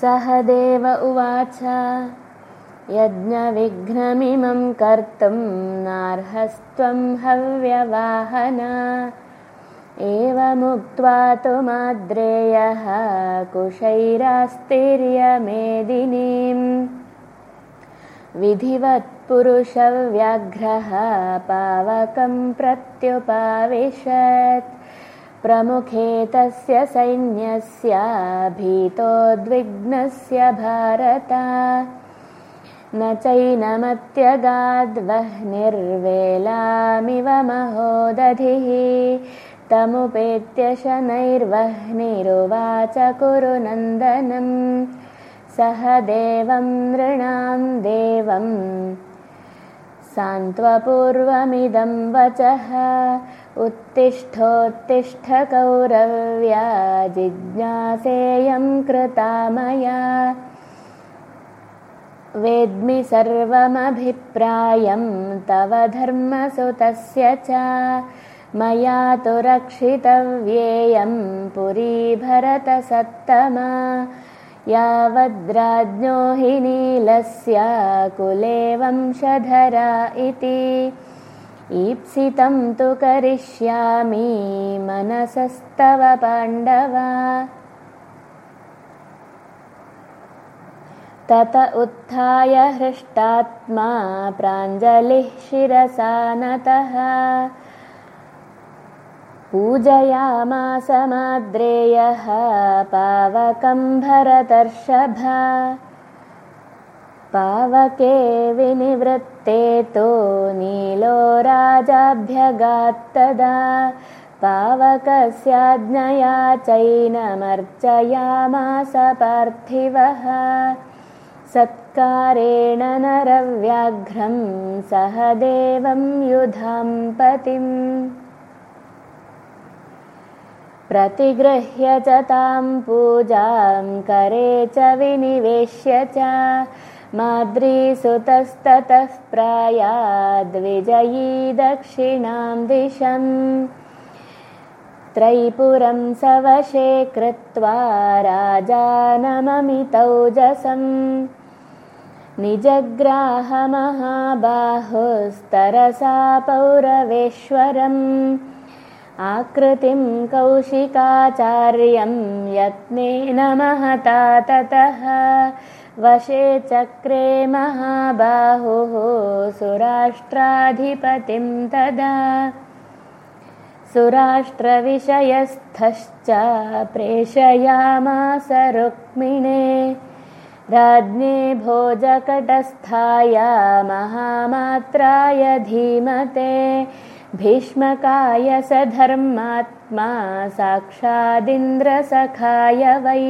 सह देव उवाच। यज्ञविघ्नमिमं कर्तुं नार्हस्त्वं हव्यवाहना। एवमुक्त्वा तु माद्रेयः कुशैरास्तिर्यमेदिनीम्। विधिवत्पुरुषव्याघ्रः पावकं प्रत्युपाविशत् प्रमुखे तस्य सैन्यस्य भीतोद्विग्नस्य भारत। न चैनमत्यगाद्वह्निर्वेलामिव महोदधिः। तमुपेत्य शनैर्वह्निरुवाच कुरु नन्दनम्। सह देवं नृणां देवम् सान्त्वपूर्वमिदं वचः। उत्तिष्ठोत्तिष्ठकौरव्या जिज्ञासेयं कृता मया वेद्मि सर्वमभिप्रायं तव धर्मसुतस्य च। मया तु रक्षितव्येयं पुरी भरतसत्तमा यावद्राज्ञो हि नीलस्य कुले वंशधरा इति। ईप्सितं तु करिष्यामि मनसस्तव पाण्डव। तत उत्थाय हृष्टात्मा प्राञ्जलिः शिरसा नतः पूजयामासमाद्रेयः पावकं भरतर्षभ। पावके विनिवृत्ते तु नीलो राजाभ्यगात्तदा। पावकस्याज्ञया चैनमर्चयामास पार्थिवः। सत्कारेण नरव्याघ्रं सह देवं युधां पतिम् प्रतिगृह्य च तां पूजां करे च विनिवेश्य च। माद्रीसुतस्ततः प्रायाद्विजयी दक्षिणां दिशम्। त्रैपुरं सवशे कृत्वा राजानममितौजसम्। निजग्राहमहाबाहुस्तरसा पौरवेश्वरम् आकृतिं कौशिकाचार्यं यत्नेन महता ततः वशे चक्रे महाबाहुः सुराष्ट्राधिपतिं तदा। सुराष्ट्रविषयस्थश्च प्रेषयामास रुक्मिणे। राज्ञे भोजकटस्थाय महामात्राय धीमते भीष्मकाय स धर्मात्मा साक्षादिन्द्रसखाय वै